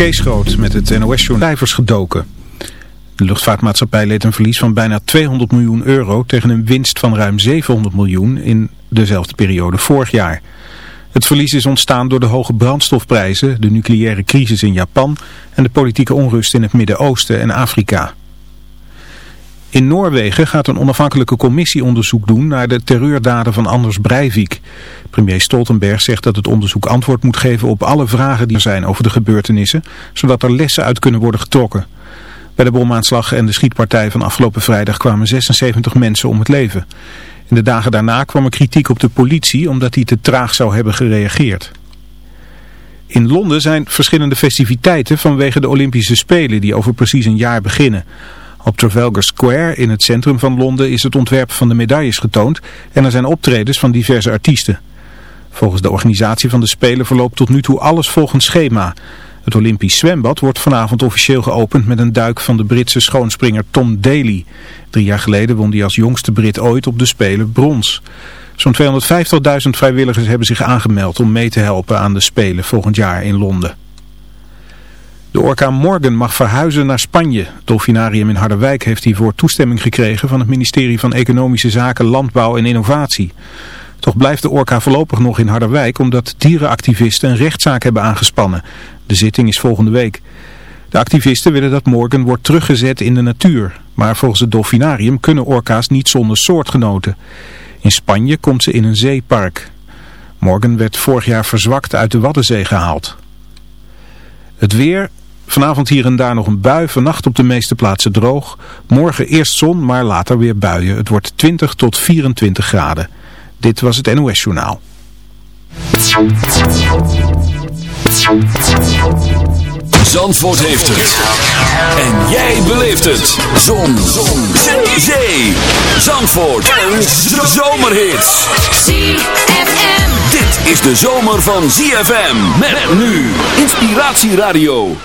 Kees Groot met het NOS-journal gedoken. De luchtvaartmaatschappij leed een verlies van bijna 200 miljoen euro tegen een winst van ruim 700 miljoen in dezelfde periode vorig jaar. Het verlies is ontstaan door de hoge brandstofprijzen, de nucleaire crisis in Japan en de politieke onrust in het Midden-Oosten en Afrika. In Noorwegen gaat een onafhankelijke commissie onderzoek doen naar de terreurdaden van Anders Breivik. Premier Stoltenberg zegt dat het onderzoek antwoord moet geven op alle vragen die er zijn over de gebeurtenissen, zodat er lessen uit kunnen worden getrokken. Bij de bomaanslag en de schietpartij van afgelopen vrijdag kwamen 76 mensen om het leven. In de dagen daarna kwam er kritiek op de politie omdat die te traag zou hebben gereageerd. In Londen zijn verschillende festiviteiten vanwege de Olympische Spelen die over precies een jaar beginnen. Op Trafalgar Square in het centrum van Londen is het ontwerp van de medailles getoond en er zijn optredens van diverse artiesten. Volgens de organisatie van de Spelen verloopt tot nu toe alles volgens schema. Het Olympisch zwembad wordt vanavond officieel geopend met een duik van de Britse schoonspringer Tom Daly. Drie jaar geleden won hij als jongste Brit ooit op de Spelen brons. Zo'n 250.000 vrijwilligers hebben zich aangemeld om mee te helpen aan de Spelen volgend jaar in Londen. De orkaan Morgan mag verhuizen naar Spanje. Het dolfinarium in Harderwijk heeft hiervoor toestemming gekregen van het ministerie van Economische Zaken, Landbouw en Innovatie. Toch blijft de orka voorlopig nog in Harderwijk omdat dierenactivisten een rechtszaak hebben aangespannen. De zitting is volgende week. De activisten willen dat Morgan wordt teruggezet in de natuur. Maar volgens het dolfinarium kunnen orka's niet zonder soortgenoten. In Spanje komt ze in een zeepark. Morgan werd vorig jaar verzwakt uit de Waddenzee gehaald. Het weer, Vanavond hier en daar nog een bui, vannacht op de meeste plaatsen droog. Morgen eerst zon, maar later weer buien. Het wordt 20 tot 24 graden. Dit was het NOS Journaal. Zandvoort heeft het. En jij beleeft het. Zon. zon. Zee. Zandvoort. Een zomerhit. ZFM. Dit is de zomer van ZFM. Met nu. Inspiratieradio.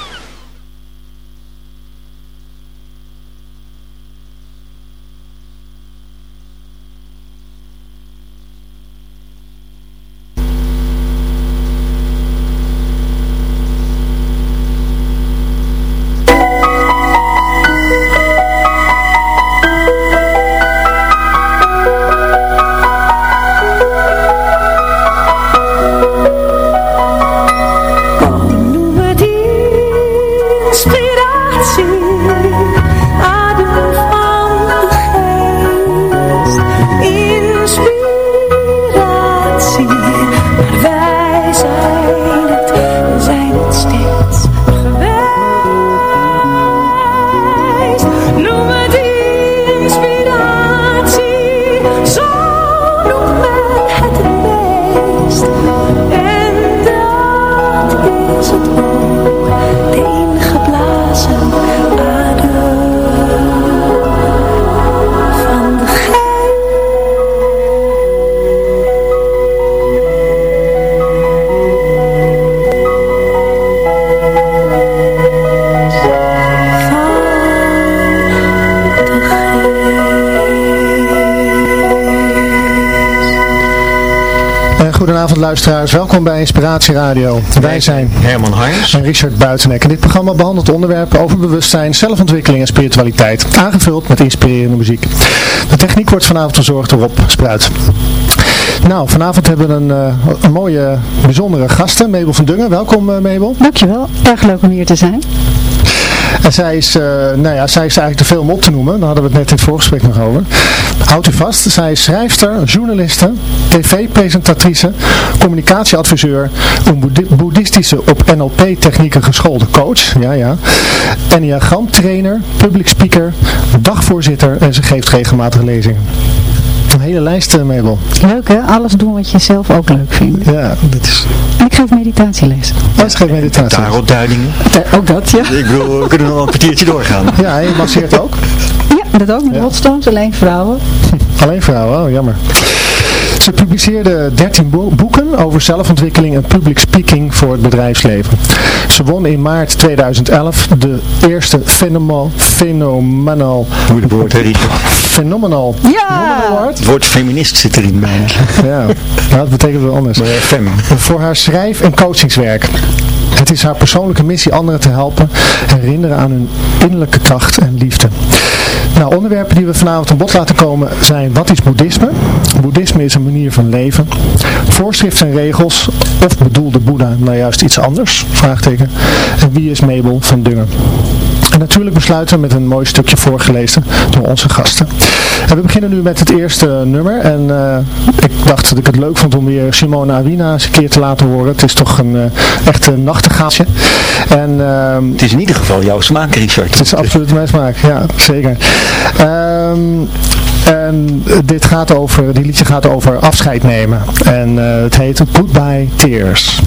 Luisteraars, welkom bij Inspiratie Radio. Wij zijn Herman Harms en Richard Buitenek. En dit programma behandelt onderwerpen over bewustzijn, zelfontwikkeling en spiritualiteit. Aangevuld met inspirerende muziek. De techniek wordt vanavond verzorgd door Rob Spruit. Nou, vanavond hebben we een, uh, een mooie, bijzondere gasten. Mabel van Dungen, welkom uh, Mabel. Dankjewel, erg leuk om hier te zijn. En zij is, uh, nou ja, zij is eigenlijk te veel om op te noemen. Daar hadden we het net in het voorgesprek nog over. Houd u vast, zij is schrijfster, journaliste, tv-presentatrice, communicatieadviseur, een boeddhistische op NLP-technieken geschoolde coach, ja ja, enneagramtrainer, public speaker, dagvoorzitter en ze geeft regelmatig lezingen. Een hele lijst, uh, Mabel. Leuk hè? Alles doen wat je zelf ook leuk vindt. Ja, dat is... En ik geef meditatielessen. Oh, ik geef meditatie. Tarotduidingen. Ook dat, ja. Ik bedoel, we kunnen nog een kwartiertje doorgaan. Ja, je masseert ook? Ja, dat ook met ja. hotstones, alleen vrouwen. Alleen vrouwen, oh jammer. Ze publiceerde 13 boeken over zelfontwikkeling en public speaking voor het bedrijfsleven. Ze won in maart 2011 de eerste Phenomenal Phenomenal Moeilijk woord, hè, Phenomenal Ja! Het woord feminist zit erin bijna. Ja, dat betekent wel anders. fem. Voor haar schrijf- en coachingswerk. Het is haar persoonlijke missie anderen te helpen herinneren aan hun innerlijke kracht en liefde. Nou, onderwerpen die we vanavond aan bod laten komen zijn wat is boeddhisme? Boeddhisme is een manier van leven. Voorschriften en regels of bedoelde Boeddha nou juist iets anders? Vraagteken. En wie is Mabel van Dungen? En natuurlijk besluiten we met een mooi stukje voorgelezen door onze gasten. En we beginnen nu met het eerste nummer. En uh, ik dacht dat ik het leuk vond om weer Simona Awina eens een keer te laten horen. Het is toch een uh, echt een nachtegaaltje. En, uh, het is in ieder geval jouw smaak, Richard. Het is absoluut mijn smaak, ja, zeker. Um, en dit gaat over, die liedje gaat over afscheid nemen. En uh, het heet Goodbye Tears.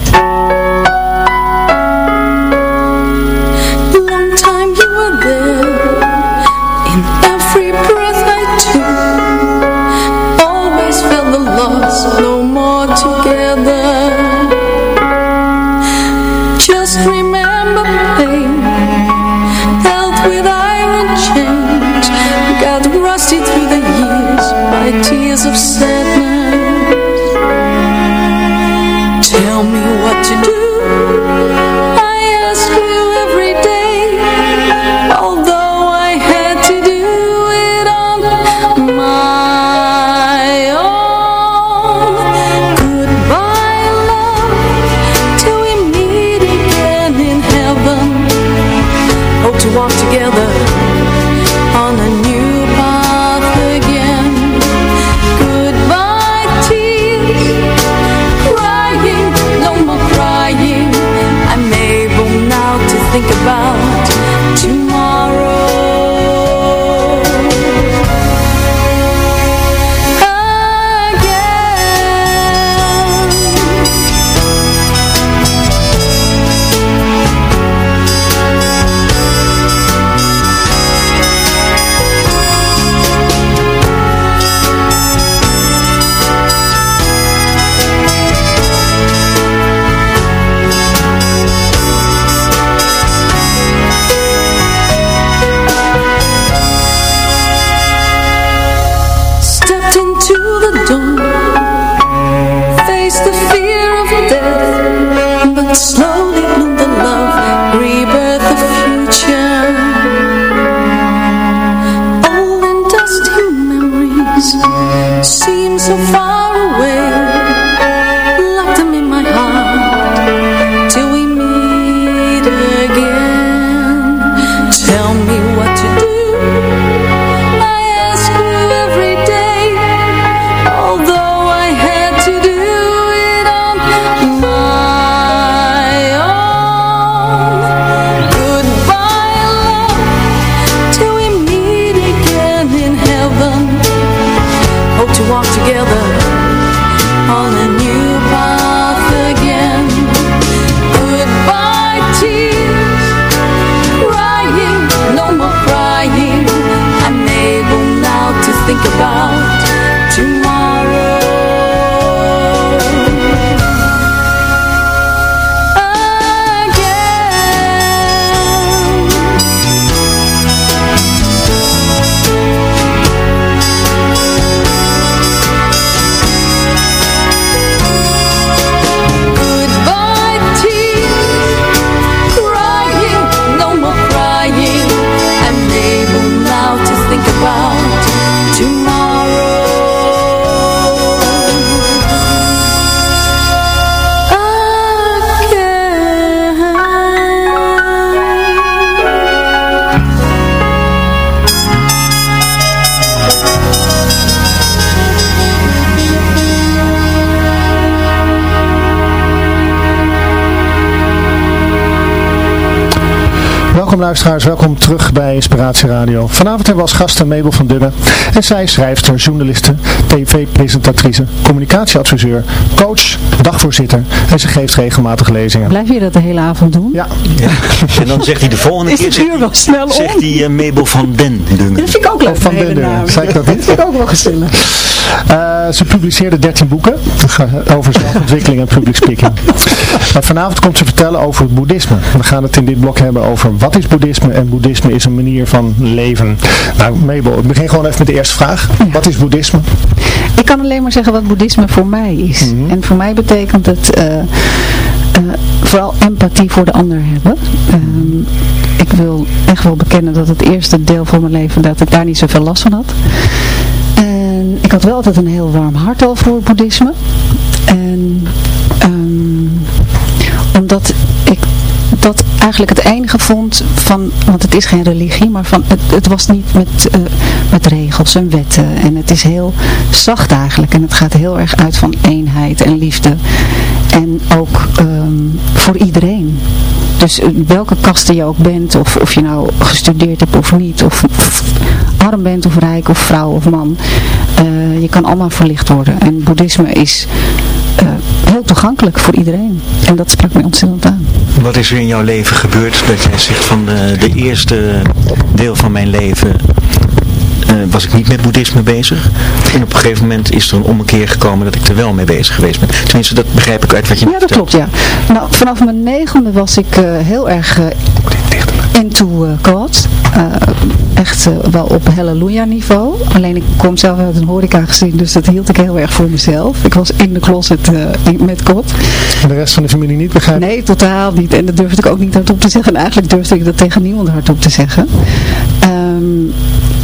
Welkom luisteraars, welkom terug bij Inspiratie Radio. Vanavond hebben we als gasten Mabel van Dubbe. En zij is schrijfster, journaliste, tv-presentatrice, communicatieadviseur, coach, dagvoorzitter. En ze geeft regelmatig lezingen. Blijf je dat de hele avond doen? Ja. ja. En dan zegt hij de volgende is keer... Is het uur wel snel om? Zegt hij uh, Mabel van Den Dungen. Dat vind ik ook leuk. van Den Dungen. Zeg ik dat niet? Dat vind ik ook wel gezellig. Uh, ze publiceerde 13 boeken over zelfontwikkeling en public speaking. Maar vanavond komt ze vertellen over het boeddhisme. We gaan het in dit blok hebben over wat is boeddhisme en boeddhisme is een manier van leven. Nou Mabel, ik begin gewoon even met de eerste vraag. Wat is boeddhisme? Ik kan alleen maar zeggen wat boeddhisme voor mij is. Mhm. En voor mij betekent het... Uh, vooral empathie voor de ander hebben. Ehm, ik wil echt wel bekennen dat het eerste deel van mijn leven dat ik daar niet zoveel last van had. En ik had wel altijd een heel warm hart al voor boeddhisme. En um, omdat ik dat eigenlijk het enige vond van, want het is geen religie, maar van, het, het was niet met, uh, met regels en wetten. En het is heel zacht eigenlijk. En het gaat heel erg uit van eenheid en liefde. En ook um, voor iedereen. Dus welke kasten je ook bent, of, of je nou gestudeerd hebt of niet, of, arm bent of rijk of vrouw of man, uh, je kan allemaal verlicht worden. En boeddhisme is heel toegankelijk voor iedereen. En dat sprak mij ontzettend aan. Wat is er in jouw leven gebeurd dat jij zegt van de, de eerste deel van mijn leven uh, was ik niet met boeddhisme bezig. En op een gegeven moment is er een ommekeer gekomen dat ik er wel mee bezig geweest ben. Tenminste, dat begrijp ik uit wat je Ja, dat klopt, ja. Nou, vanaf mijn negende was ik uh, heel erg uh, into uh, God. echt wel op halleluja niveau. Alleen ik kom zelf uit een horeca gezin, dus dat hield ik heel erg voor mezelf. Ik was in de closet met God. En de rest van de familie niet begrijpen? Nee, totaal niet. En dat durfde ik ook niet hardop te zeggen. En eigenlijk durfde ik dat tegen niemand hardop te zeggen. Um,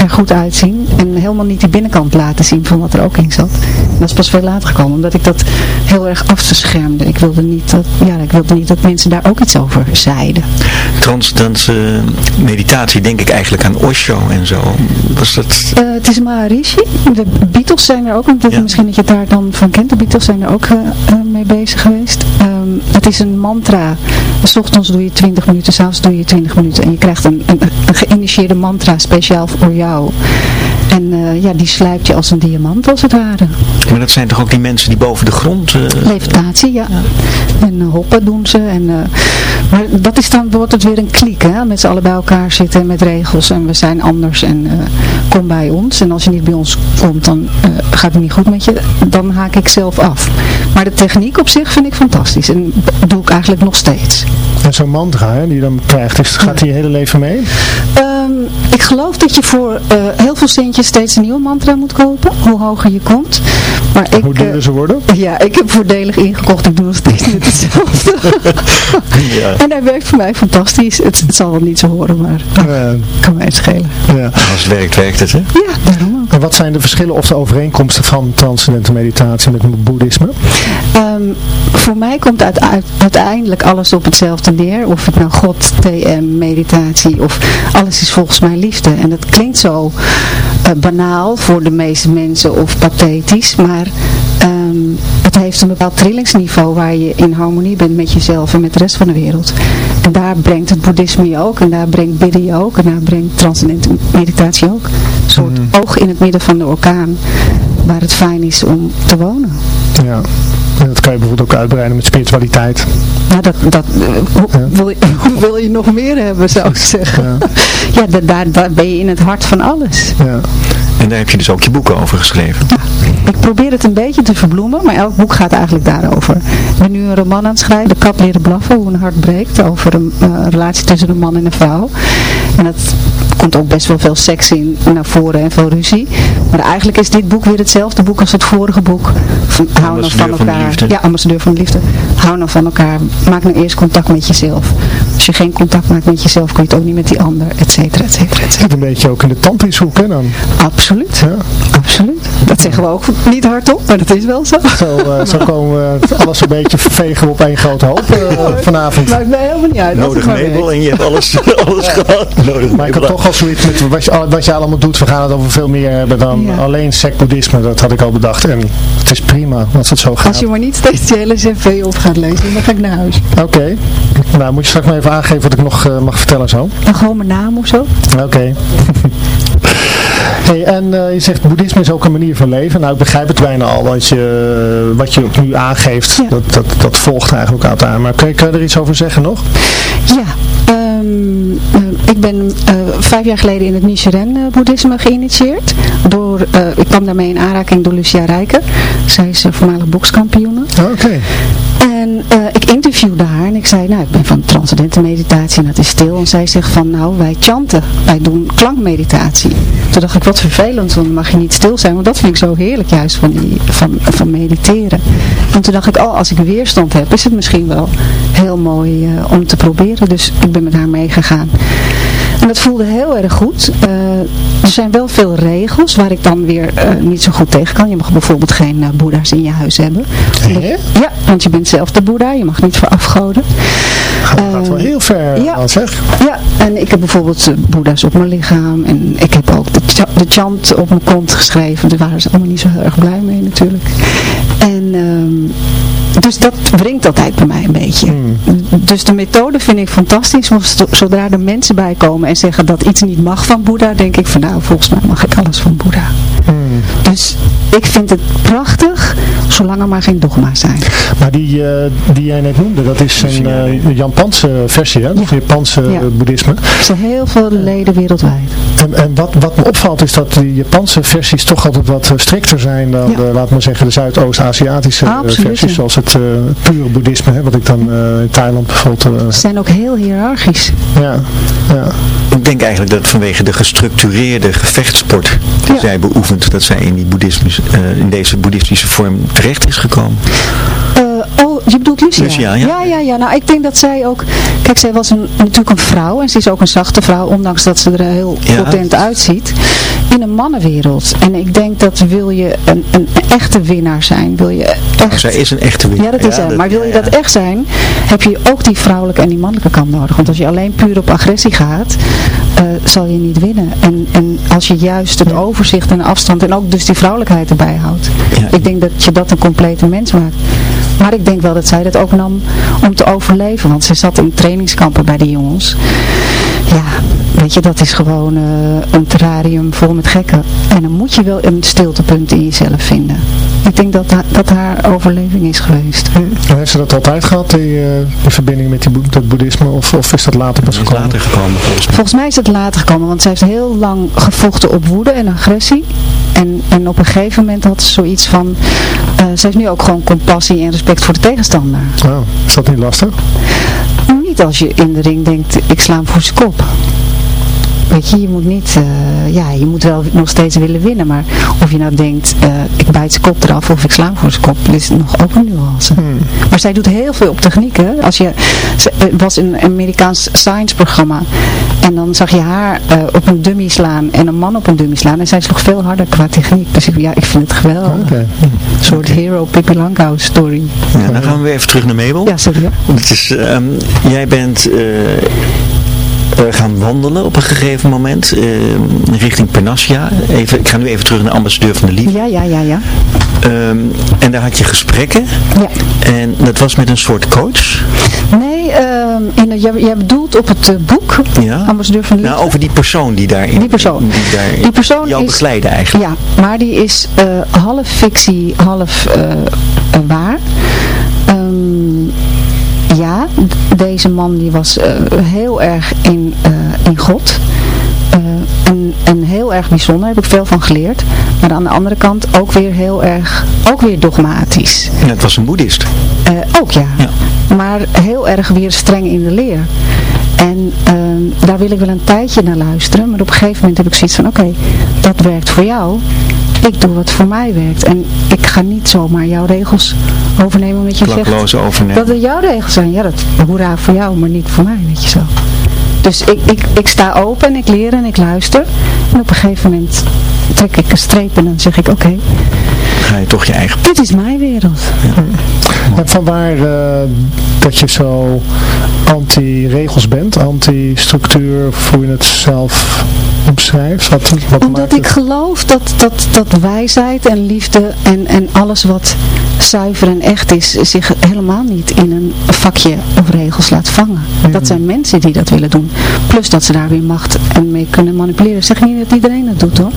er goed uitzien. En helemaal niet die binnenkant laten zien van wat er ook in zat. En dat is pas veel later gekomen. Omdat ik dat heel erg afschermde. Ik wilde niet dat, ja, ik wilde niet dat mensen daar ook iets over zeiden. Transcendense meditatie denk ik eigenlijk aan Osho en zo. Was dat... Uh, het is Maharishi. De Beatles zijn er ook. Ja. Misschien dat je het daar dan van kent. De Beatles zijn er ook uh, uh, mee bezig geweest. Um, het is een mantra. S ochtends doe je 20 minuten. S'avonds doe je 20 minuten. En je krijgt een, een, een geïnitieerde mantra speciaal voor jou. En uh, ja, die slijpt je als een diamant als het ware. Maar dat zijn toch ook die mensen die boven de grond... Uh... Levitatie, ja. ja. En uh, hoppen doen ze. En, maar dat is dan, wordt het weer een kliek, hè. Met z'n allen bij elkaar zitten met regels. En we zijn anders. En kom bij ons. En als je niet bij ons komt, dan gaat het niet goed met je. Dan haak ik zelf af. Maar de techniek op zich vind ik fantastisch. En doe ik eigenlijk nog steeds. En zo'n mantra hè, die je dan krijgt, is, gaat die je hele leven mee? Um, ik geloof dat je voor uh, heel veel centjes steeds een nieuwe mantra moet kopen. Hoe hoger je komt. Maar ik, hoe duurder ze worden? Uh, ja, ik heb voordelig ingekocht. Ik doe nog steeds net hetzelfde. ja. En hij werkt voor mij fantastisch. Het, het zal wel niet zo horen, maar kan mij het schelen. Ja. Als het werkt, werkt het, hè? Ja, daarom ook. En wat zijn de verschillen of de overeenkomsten van transcendente meditatie met boeddhisme? Um, voor mij komt uit, uit, uiteindelijk alles op hetzelfde neer. Of het nou God, TM, meditatie of alles is volgens mij liefde. En dat klinkt zo uh, banaal voor de meeste mensen of pathetisch, maar um, het heeft een bepaald trillingsniveau waar je in harmonie bent met jezelf en met de rest van de wereld. En daar brengt het boeddhisme je ook, en daar brengt bidden je ook, en daar brengt transcendente meditatie ook. Een soort mm. oog in het midden van de orkaan, waar het fijn is om te wonen. Ja. En dat kan je bijvoorbeeld ook uitbreiden met spiritualiteit. Ja, dat, dat uh, ja. wil, je, wil je nog meer hebben, zou ik zeggen. Ja, ja daar, daar ben je in het hart van alles. Ja. En daar heb je dus ook je boeken over geschreven. Ja, ik probeer het een beetje te verbloemen, maar elk boek gaat eigenlijk daarover. Ik ben nu een roman aan het schrijven, De kat leren blaffen, hoe een hart breekt, over een uh, relatie tussen een man en een vrouw. En dat komt ook best wel veel seks in naar voren en veel ruzie. Maar eigenlijk is dit boek weer hetzelfde boek als het vorige boek. Van, hou nou van elkaar. Van ja, ambassadeur van de liefde. Hou nou van elkaar. Maak nou eerst contact met jezelf. Als je geen contact maakt met jezelf, kun je het ook niet met die ander, et cetera, et cetera, et cetera. Een beetje ook in de tandwieshoek, hè dan? Absoluut. Ja. Absoluut. Dat zeggen we ook niet hardop, maar dat is wel zo. Zo, uh, zo komen we alles een beetje vervegen op één grote hoop uh, vanavond. Maakt mij helemaal niet uit. Nodig mebel en je hebt alles, alles ja. gehad. Nodig maar ik heb toch al zoiets met wat je, wat je allemaal doet. We gaan het over veel meer hebben dan ja. alleen sec-boeddhisme. Dat had ik al bedacht. En het is prima als het zo gaat. Als je maar niet steeds die hele cv op gaat lezen, dan ga ik naar huis. Oké. Okay. Nou, moet je straks maar even aangeven wat ik nog uh, mag vertellen zo. Dan gewoon mijn naam of zo. Oké. Okay. Hey, en uh, je zegt boeddhisme is ook een manier van leven. Nou, ik begrijp het bijna al, wat je, wat je nu aangeeft. Ja. Dat, dat, dat volgt eigenlijk uit aan. Maar kun je, kun je er iets over zeggen nog? Ja, um, Ehm, eh, ik ben eh, vijf jaar geleden in het Nichiren-boeddhisme geïnitieerd. Door, eh, ik kwam daarmee in aanraking door Lucia Rijker. Zij is voormalig bokskampioene. Oké. En uh, ik interviewde haar en ik zei, nou ik ben van transcendente meditatie en dat is stil. En zij zegt van, nou wij chanten, wij doen klankmeditatie. Toen dacht ik, wat vervelend, dan mag je niet stil zijn. Want dat vind ik zo heerlijk juist van, die, van, van mediteren. En toen dacht ik, oh als ik weerstand heb, is het misschien wel heel mooi uh, om te proberen. Dus ik ben met haar meegegaan. En dat voelde heel erg goed. Uh, er zijn wel veel regels waar ik dan weer uh, niet zo goed tegen kan. Je mag bijvoorbeeld geen uh, boeddha's in je huis hebben. Omdat, ja, want je bent zelf de boeddha. Je mag niet voor afgoden. Dat gaat wel heel ver ja, al zeg. Ja, en ik heb bijvoorbeeld boeddha's op mijn lichaam. En ik heb ook de, ch de chant op mijn kont geschreven. Daar waren ze allemaal niet zo heel erg blij mee natuurlijk. En... Um, dus dat wringt altijd bij mij een beetje. Hmm. Dus de methode vind ik fantastisch. Want zodra er mensen bij komen en zeggen dat iets niet mag van Boeddha, denk ik van nou, volgens mij mag ik alles van Boeddha. Hmm. Dus ik vind het prachtig, zolang er maar geen dogma's zijn. Maar die, uh, die jij net noemde, dat is een uh, Japanse versie, hè? Ja. Japanse ja. boeddhisme. Er zijn heel veel leden wereldwijd. En, en wat, wat me opvalt is dat die Japanse versies toch altijd wat strikter zijn dan, ja. de, laat maar zeggen, de Zuidoost-Aziatische ah, versies, zoals het uh, pure boeddhisme, hè, wat ik dan in Thailand bijvoorbeeld... Ze zijn ook heel hiërarchisch. Ja, ja. Ik denk eigenlijk dat vanwege de gestructureerde gevechtssport die zij beoefent, dat zij in, die boeddhisme, uh, in deze boeddhistische vorm terecht is gekomen. Uh, oh, je bedoelt Lucia? Lucia ja. ja. Ja, ja, Nou, ik denk dat zij ook... Kijk, zij was een, natuurlijk een vrouw. En ze is ook een zachte vrouw, ondanks dat ze er heel ja. potent uitziet. In een mannenwereld. En ik denk dat wil je een, een echte winnaar zijn, wil je echt... Oh, zij is een echte winnaar. Ja, dat is ja, dat, maar wil je dat echt zijn, heb je ook die vrouwelijke en die mannelijke kant nodig. Want als je alleen puur op agressie gaat, uh, zal je niet winnen. En, en als je juist het overzicht en afstand en ook dus die vrouwelijkheid erbij houdt. Ik denk dat je dat een complete mens maakt. Maar ik denk wel dat zij dat ook nam om te overleven. Want ze zat in trainingskampen bij de jongens. Ja, weet je, dat is gewoon uh, een terrarium vol met gekken. En dan moet je wel een stiltepunt in jezelf vinden. Ik denk dat, dat haar overleving is geweest. En heeft ze dat altijd gehad, die, uh, die verbinding met die bo dat boeddhisme? Of, of is dat later pas gekomen? later gekomen volgens mij. Volgens mij is het later gekomen, want zij heeft heel lang gevochten op woede en agressie. En, en op een gegeven moment had ze zoiets van, uh, ze heeft nu ook gewoon compassie en respect voor de tegenstander. Oh, is dat niet lastig? Niet als je in de ring denkt, ik sla hem voor zijn kop. Weet je, je moet niet, uh, ja, je moet wel nog steeds willen winnen, maar of je nou denkt, uh, ik bijt zijn kop eraf of ik sla hem voor zijn kop, dat is nog ook een nuance. Hmm. Maar zij doet heel veel op techniek, hè. Als je, ze was in een Amerikaans science programma en dan zag je haar uh, op een dummy slaan en een man op een dummy slaan en zij is nog veel harder qua techniek. Dus ik, ja, ik vind het geweldig. Okay. Een soort okay. hero Pippi Langkous story. Ja, dan gaan we weer even terug naar Mabel. Ja, sorry. Het is, um, jij bent uh, gaan wandelen op een gegeven moment uh, richting Panassia. Even, ik ga nu even terug naar ambassadeur van de Liefde. Ja, ja, ja, ja. Um, en daar had je gesprekken. Ja. En dat was met een soort coach? Nee, um, in, jij, jij bedoelt op het uh, boek, ja. ambassadeur van de Liefde. Nou, over die persoon die daarin die persoon. Die, die persoon jou is, begeleidde eigenlijk. Ja, maar die is half fictie, half waar. Ja, deze man die was uh, heel erg in, uh, in God. Uh, en, en heel erg bijzonder, heb ik veel van geleerd. Maar aan de andere kant ook weer heel erg, ook weer dogmatisch. En het was een boeddhist. ook ja. ja. Maar heel erg weer streng in de leer. En uh, daar wil ik wel een tijdje naar luisteren. Maar op een gegeven moment heb ik zoiets van, oké, okay, dat werkt voor jou. Ik doe wat voor mij werkt. En ik ga niet zomaar jouw regels overnemen omdat je Klakloos zegt overnemen. dat het jouw regels zijn. Ja, dat hoera voor jou, maar niet voor mij, weet je zo. Dus ik, ik, ik sta open en ik leer en ik luister. En op een gegeven moment trek ik een streep en dan zeg ik, oké. Okay, ga je toch je eigen... Dit is mijn wereld. Ja. En vanwaar uh, dat je zo anti-regels bent, anti-structuur, hoe je het zelf omschrijft? Wat, wat Omdat ik geloof dat, dat, dat wijsheid en liefde en, en alles wat zuiver en echt is, zich helemaal niet in een vakje of regels laat vangen. Dat zijn mensen die dat willen doen. Plus dat ze daar weer macht en mee kunnen manipuleren. Ik zeg niet dat iedereen dat doet hoor.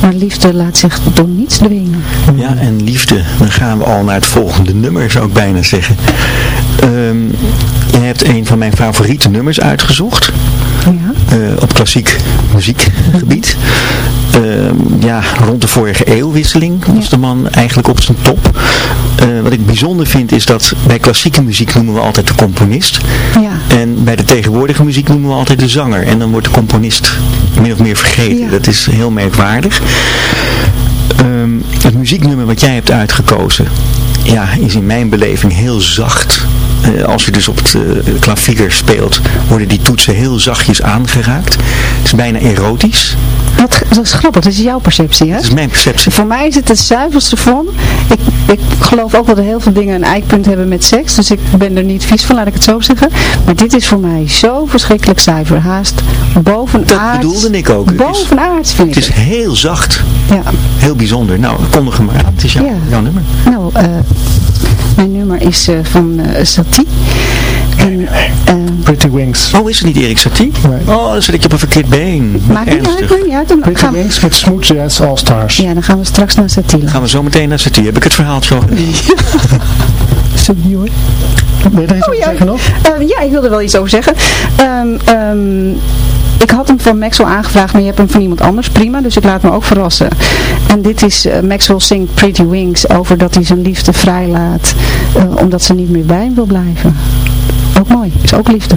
Maar liefde laat zich door niets dwingen. Ja, en liefde. Dan gaan we al naar het volgende nummer, zou ik bijna zeggen. Um, je hebt een van mijn favoriete nummers uitgezocht. Ja. eh, op klassiek muziekgebied. Ehm, ja, rond de vorige eeuwwisseling was Ja. de man eigenlijk op zijn top. Eh, wat ik bijzonder vind is dat bij klassieke muziek noemen we altijd de componist. Ja. En bij de tegenwoordige muziek noemen we altijd de zanger. En dan wordt de componist min of meer vergeten. Dat is heel merkwaardig. Ehm, het muzieknummer wat jij hebt uitgekozen, ja, is in mijn beleving heel zacht. Eh, als je dus op het eh, klavier speelt, worden die toetsen heel zachtjes aangeraakt. Het is bijna erotisch. Dat is grappig, dat is jouw perceptie, hè? Dat is mijn perceptie. Voor mij is het de zuiverste vorm. Ik, ik geloof ook dat er heel veel dingen een eikpunt hebben met seks. Dus ik ben er niet vies van, laat ik het zo zeggen. Maar dit is voor mij zo verschrikkelijk zuiver. Haast bovenaards. Dat bedoelde ik ook. Het is- Bovenaards vind ik Het is heel zacht. Ja. Heel bijzonder. Nou, kondig hem maar aan. Het is jouw, Ja. jouw nummer. Nou, eh, mijn nummer is eh, van eh Satie. En, Pretty Wings. Oh, is het niet Erik Satie? Nee. Oh, dan zit ik op een verkeerd been. maakt niet uit, maakt niet uit. Dan Pretty gaan, we- Wings met Smooth Jazz All Stars. ja, dan gaan we straks naar Satie. Gaan we zo meteen naar Satie. Heb ik het verhaaltje al Sorry hoor. Wil je iets Oh, over ja. zeggen nog? Eh, ja, ik wilde er wel iets over zeggen. Ehm, ehm, ik had hem van Maxwell aangevraagd, maar je hebt hem van iemand anders. Prima, dus ik laat me ook verrassen. En dit is eh, Maxwell Pretty Wings over dat hij zijn liefde vrijlaat. eh, omdat ze niet meer bij hem wil blijven. Ook mooi, is ook liefde.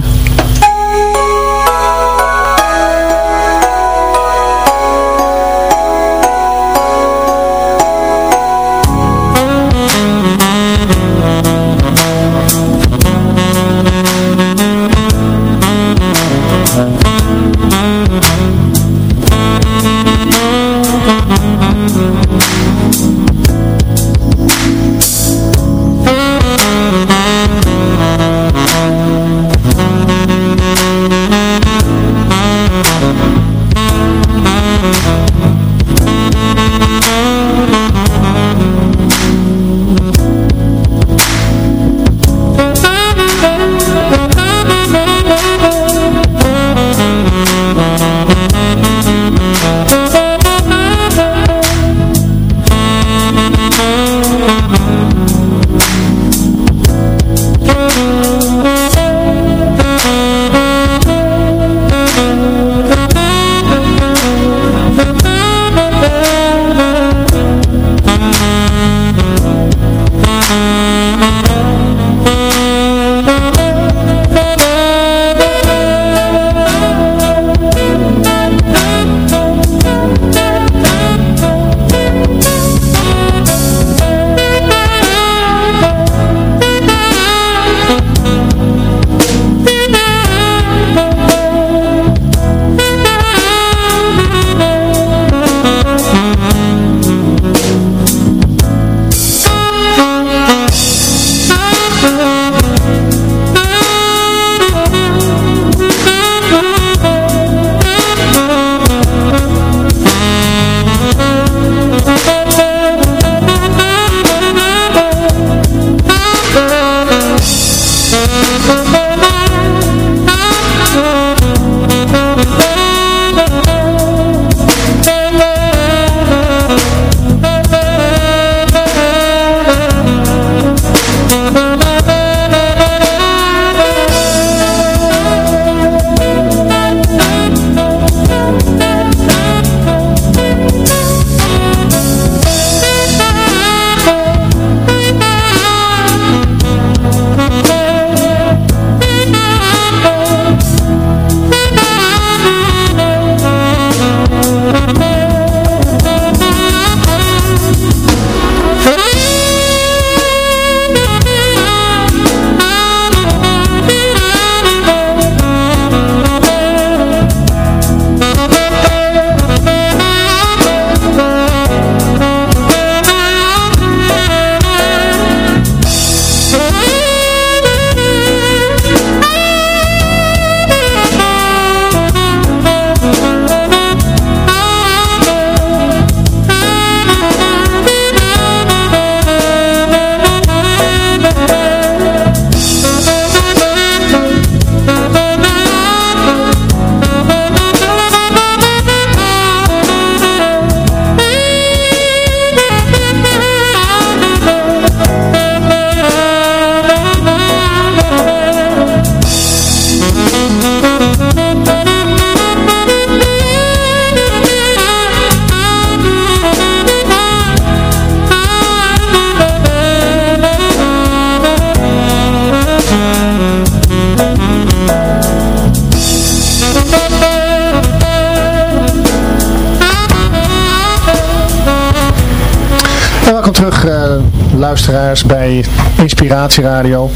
Luisteraars bij Inspiratieradio.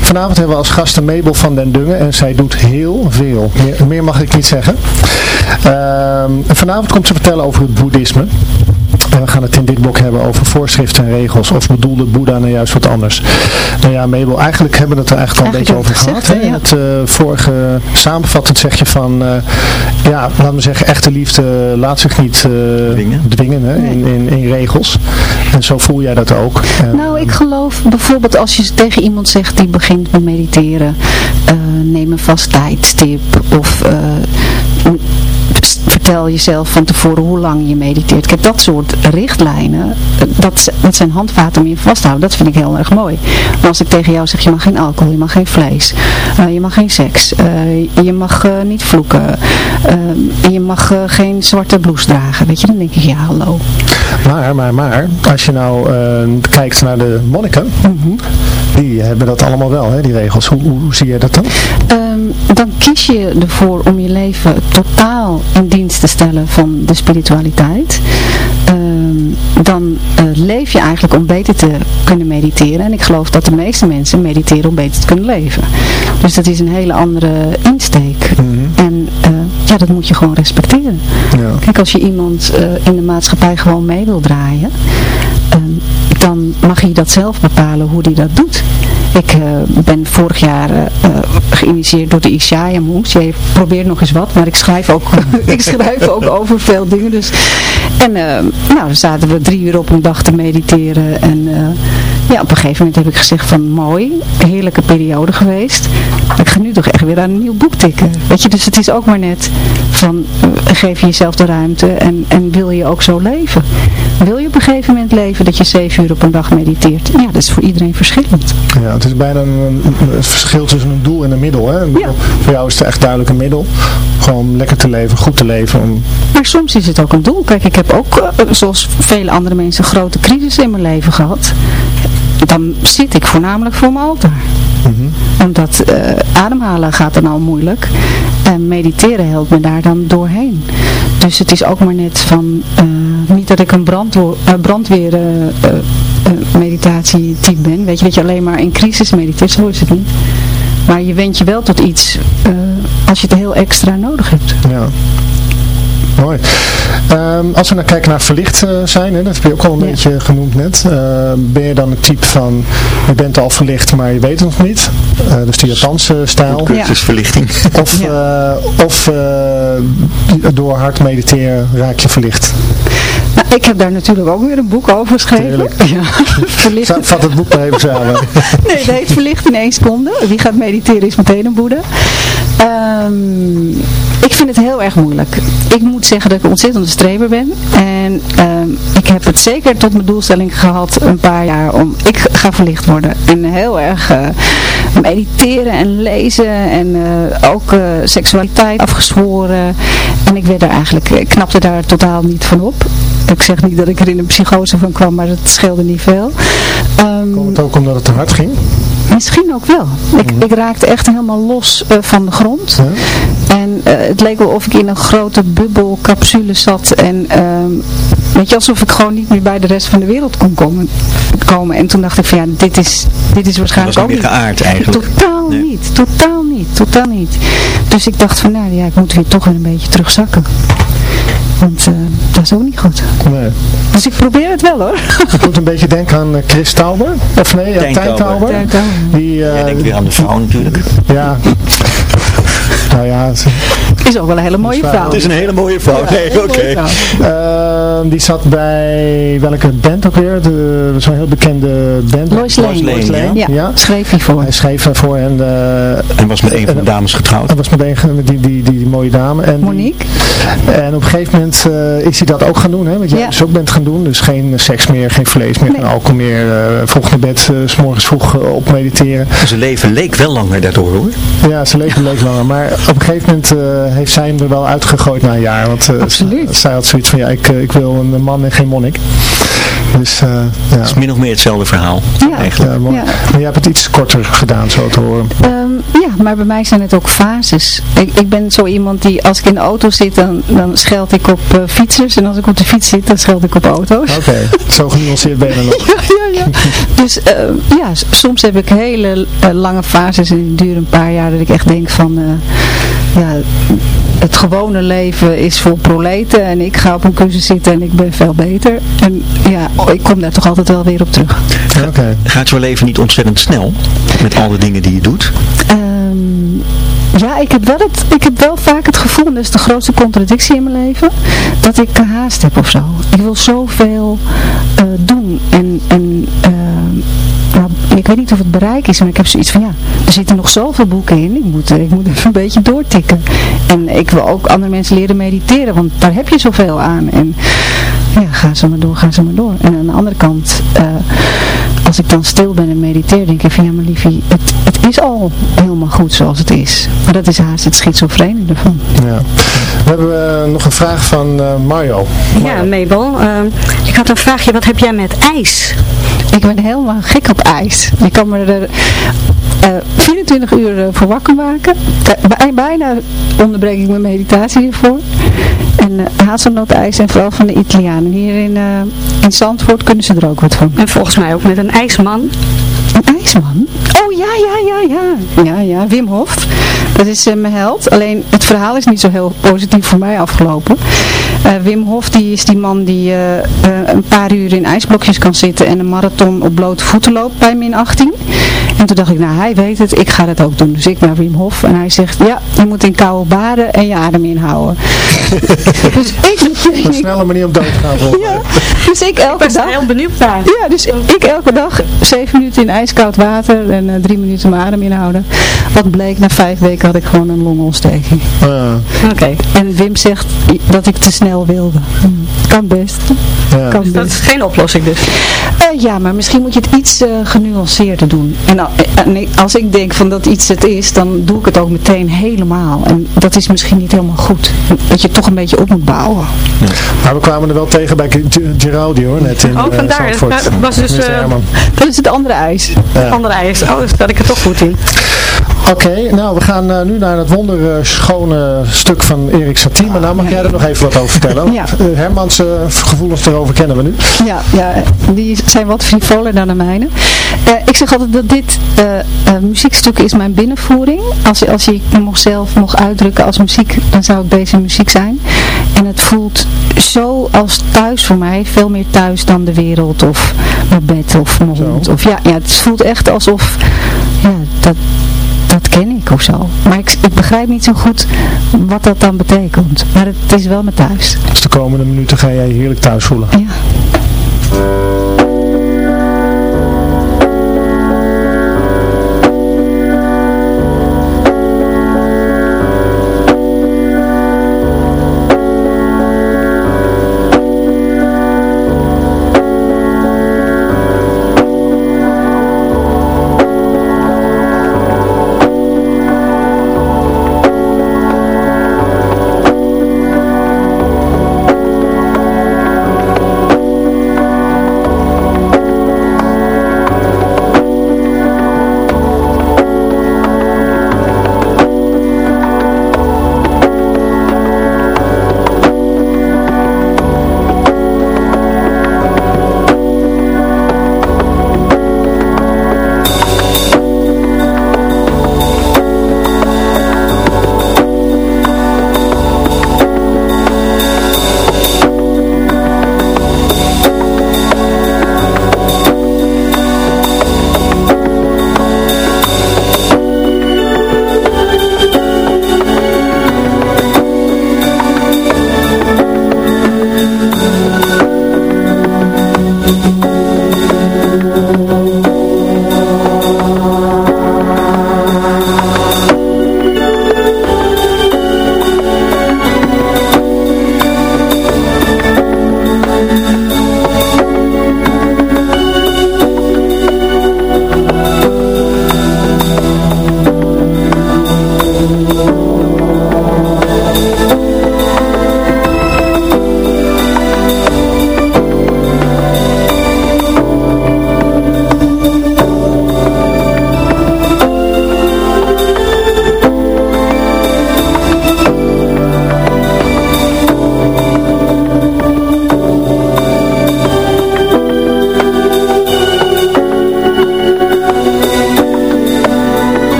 Vanavond hebben we als gasten Mabel van den Dungen en zij doet heel veel. Meer, mag ik niet zeggen. Ehm, vanavond komt ze vertellen over het boeddhisme. En we gaan het in dit blok hebben over voorschriften en regels. Of bedoelde Boeddha nou juist wat anders? Nou ja, Mabel, eigenlijk hebben we het er eigenlijk al een beetje over gehad. Hè? In het uh, vorige samenvattend zeg je van, uh, ja, laat me zeggen, echte liefde laat zich niet uh, dwingen, dwingen hè? In, in, in, regels. En zo voel jij dat ook. nou, ik geloof bijvoorbeeld als je tegen iemand zegt die begint met mediteren, neem een vast tijdstip of vertel jezelf van tevoren hoe lang je mediteert. Kijk, dat soort richtlijnen, dat, dat zijn handvaten om je vast te houden. Dat vind ik heel erg mooi. Maar als ik tegen jou zeg, je mag geen alcohol, je mag geen vlees, uh, je mag geen seks, uh, je mag uh, niet vloeken, je mag geen zwarte blouse dragen. Weet je, dan denk ik, ja, hallo. Maar, maar, maar, als je nou kijkt naar de monniken, mm -hmm. Die hebben dat allemaal wel, hè, die regels. Hoe, hoe, zie je dat dan? Um, dan kies je ervoor om je leven totaal in dienst te stellen van de spiritualiteit. Um, dan uh, leef je eigenlijk om beter te kunnen mediteren. En ik geloof dat de meeste mensen mediteren om beter te kunnen leven. Dus dat is een hele andere insteek. Mm -hmm. En uh, ja, dat moet je gewoon respecteren. Ja. Kijk, als je iemand uh, in de maatschappij gewoon mee wil draaien, um, dan mag je dat zelf bepalen hoe die dat doet. Ik uh, ben vorig jaar uh, geïnitieerd door de Ishaya Monks. Jij probeert nog eens wat, maar ik schrijf ook, ik schrijf ook over veel dingen. Dus. En nou, dan zaten we drie uur op een dag te mediteren. En ja, op een gegeven moment heb ik gezegd van mooi, heerlijke periode geweest. Ik ga nu toch echt weer aan een nieuw boek tikken. Weet je, dus het is ook maar net van geef je jezelf de ruimte en, en wil je ook zo leven. Wil je op een gegeven moment leven dat je zeven uur op een dag mediteert? Ja, dat is voor iedereen verschillend. Ja, het is bijna een, een verschil tussen een doel en een middel. Hè? Ja. Voor jou is het echt duidelijk een middel. Gewoon lekker te leven, goed te leven. Om... Maar soms is het ook een doel. Kijk, ik heb ook, uh, zoals vele andere mensen, grote crisis in mijn leven gehad. Dan zit ik voornamelijk voor mijn altaar. Mm -hmm. Omdat uh, ademhalen gaat dan al moeilijk. En mediteren helpt me daar dan doorheen. Dus het is ook maar net van, uh, niet dat ik een uh, brandweer meditatietype ben. Weet je, dat je alleen maar in crisis mediteert, zo is het niet. Maar je wendt je wel tot iets als je het heel extra nodig hebt. Ja. Mooi. Um, als we nou kijken naar verlicht uh, zijn, hè, dat heb je ook al een ja. beetje genoemd net. Uh, ben je dan het type van, je bent al verlicht, maar je weet het nog niet. Uh, dus de Japanse stijl. Ja. Of, ja. of door hard mediteren raak je verlicht. Ik heb daar natuurlijk ook weer een boek over geschreven. Ja. Verlicht... Vat het boek maar even samen. nee, dat heet Verlicht in één seconde. Wie gaat mediteren is meteen een boede. Um, ik vind het heel erg moeilijk. Ik moet zeggen dat ik een ontzettende streber ben. En um, ik heb het zeker tot mijn doelstelling gehad een paar jaar om, ik ga verlicht worden. En heel erg uh, mediteren en lezen en uh, ook uh, seksualiteit afgezworen. En ik werd er eigenlijk, ik knapte daar totaal niet van op. Ik zeg niet dat ik er in een psychose van kwam, maar het scheelde niet veel. Um, Komt het ook omdat het te hard ging? Misschien ook wel. Ik, mm -hmm. ik raakte echt helemaal los uh, van de grond. Ja. En uh, het leek wel of ik in een grote bubbelcapsule zat. En uh, weet je, alsof ik gewoon niet meer bij de rest van de wereld kon komen. komen. En toen dacht ik van ja, dit is, dit is waarschijnlijk ook niet. geaard eigenlijk. Totaal nee. niet. Totaal niet. Totaal niet. Dus ik dacht van nou ja, ik moet weer toch weer een beetje terugzakken. Want uh, dat is ook niet goed. Nee. Dus ik probeer het wel hoor. Ik moet een beetje denken aan Chris Tauber. Of nee, Tijn Tauber. Die, uh, Jij denkt weer aan de vrouw natuurlijk. Ja. Nou ja. Het is ook wel een hele mooie vrouw. Het is een hele mooie vrouw. Ja, nee, oké. Okay. Uh, die zat bij welke band ook weer? Zo'n heel bekende band. Lois Lane. Lois Lane. Ja. ja. Schreef hij voor. Hij schreef voor hen. Uh, en was met een van de dames getrouwd. Hij was met een van die, die, die, mooie dame. En Monique. En op een gegeven moment uh, is hij dat ook gaan doen. Hè, wat jij ja. dus ook bent gaan doen. Dus geen seks meer, geen vlees meer, nee. geen alcohol meer. Uh, vroeg naar bed, uh, s morgens vroeg op mediteren. Zijn leven leek wel langer daardoor hoor. Ja, zijn leven leek langer. Maar op een gegeven moment heeft zij hem er wel uitgegooid na een jaar. Want zij had zoiets van, ja, ik, ik wil een man en geen monnik. Dus, uh, ja. Het is min of meer hetzelfde verhaal. Ja. Eigenlijk. Ja, mooi. Ja. Maar je hebt het iets korter gedaan, zo te horen. Ehm, ja, maar bij mij zijn het ook fases. Ik, ik ben zo iemand die, als ik in de auto zit, dan, dan scheld ik op eh, fietsers. En als ik op de fiets zit, dan scheld ik op auto's. Oké, zo genuanceerd ben je dan nog. Ja, ja, ja. Dus ehm, ja, soms heb ik hele eh, lange fases en die duren een paar jaar dat ik echt denk van, eh, ja, het gewone leven is vol proleten en ik ga op een kussen zitten en ik ben veel beter. En ja, oh, ik kom daar toch altijd wel weer op terug. Oké. Gaat jouw leven niet ontzettend snel met al de dingen die je doet? Ehm, ja, ik heb, wel het, ik heb wel vaak het gevoel, en dat is de grootste contradictie in mijn leven, dat ik haast heb of zo. Ik wil zoveel eh, doen en, en ehm, ik weet niet of het bereik is, maar ik heb zoiets van ja, er zitten nog zoveel boeken in, ik moet, ik moet even een beetje doortikken. En ik wil ook andere mensen leren mediteren, want daar heb je zoveel aan. En ja, ga zo maar door, ga zo maar door. En aan de andere kant, eh, als ik dan stil ben en mediteer, denk ik van ja, maar liefie, het, het is al helemaal goed zoals het is. Maar dat is haast het schizofrene ervan. Ja. We hebben eh, nog een vraag van eh, Mario. Ja, Mabel. ehm, ik had een vraagje. Wat heb jij met ijs? Ik ben helemaal gek op ijs. Je kan me er eh, 24 uur eh, voor wakker maken. Bij- bijna onderbreek ik mijn meditatie hiervoor. En eh hazelnootijs en vooral van de Italianen. Hier in, eh, in Zandvoort kunnen ze er ook wat van. En volgens mij ook met een ijsman. Een ijsman? Oh ja, ja, ja, ja. Ja, ja, Wim Hof. Dat is eh, mijn held. Alleen het verhaal is niet zo heel positief voor mij afgelopen. Wim Hof die is die man die een paar uur in ijsblokjes kan zitten en een marathon op blote voeten loopt bij min 18. En toen dacht ik, nou hij weet het, ik ga dat ook doen. Dus ik naar Wim Hof en hij zegt, ja, je moet in koude baden en je adem inhouden. dus ik Een snelle manier om dood te gaan volgen. ja, dus ik elke dag... heel benieuwd naar. Ja, dus ik elke dag zeven minuten in ijskoud water en eh, drie minuten mijn adem inhouden. Wat bleek, na vijf weken had ik gewoon een longontsteking. Ja, Oké. En Wim zegt dat ik te snel wilde. Kan best. Ja. Kan Dat is geen oplossing dus. Eh, ja, maar misschien moet je het iets eh, genuanceerder doen. En, eh, als ik denk van dat iets het is, dan doe ik het ook meteen helemaal. En dat is misschien niet helemaal goed. Dat je het toch een beetje op moet bouwen. Maar we kwamen er wel tegen bij Geraldi hoor, net in Oh, vandaar. Dat was dus, eh. Dat is het andere ijs. Ja. Andere ijs. Oh, daar zat ik er toch goed in. Oké, nou we gaan nu naar het wonderschone stuk van Erik Satie. Maar nou mag jij er nog even wat over vertellen. Ja. Hermans eh, gevoelens erover kennen we nu. Ja, ja, die zijn wat frivoler dan de mijne. Eh, ik zeg altijd dat dit eh, eh, muziekstuk is mijn binnenvoering. Als, je- als je mezelf mocht uitdrukken als muziek, dan zou ik deze muziek zijn. En het voelt zo als thuis voor mij, veel meer thuis dan de wereld of mijn bed of mijn hond. Of, ja, ja, het voelt echt alsof, ja, dat, dat ken ik of zo. Maar ik, ik begrijp niet zo goed wat dat dan betekent. Maar het is wel mijn thuis. Dus de komende minuten ga jij je heerlijk thuis voelen. Ja.